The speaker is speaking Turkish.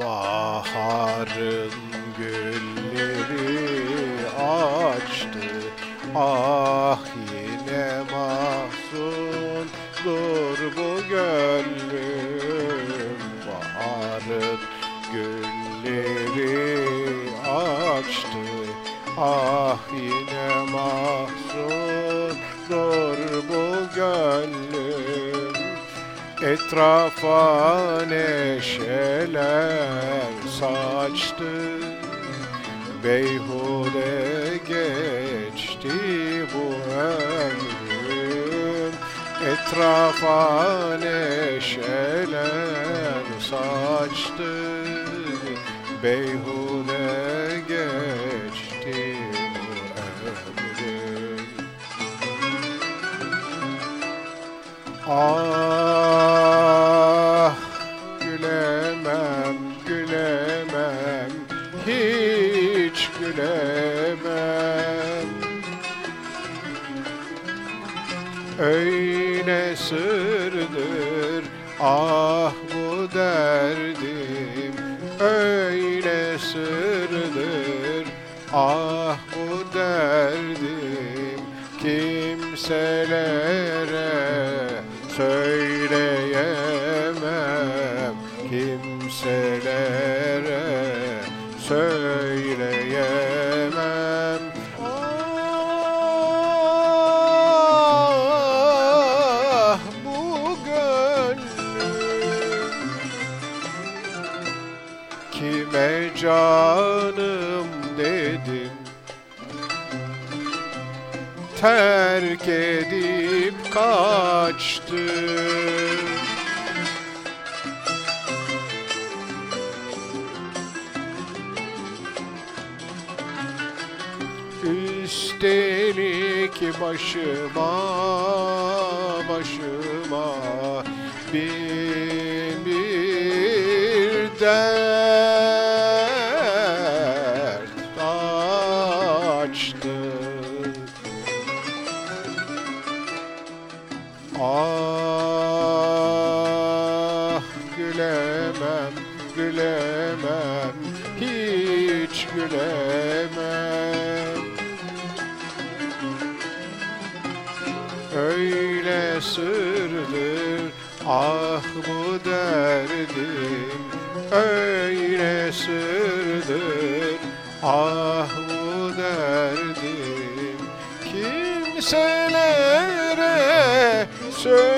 Baharın gülleri açtı Ah yine mahzundur bu gönlüm. Baharın gülleri açtı. Ah yine mahzundur bu gönlüm. Etrafa neşeler saçtı Beyhude geçti bu ömrüm. Etrafa neşeler saçtı. Beyhude geçti bu ömrüm. Ah hiç gülemem Öyle sırdır ah bu derdim. Öyle sırdır ah bu derdim. Kimselere söyleyemem. Kimselere söyleyemem Kime canım dedim? Terk edip kaçtı Üstelik başıma başıma bin bir dert açtı. Ah gülemem gülemem hiç gülemem. Öyle sırdır ah bu derdim. Öyle sırdır ah söylere söyle.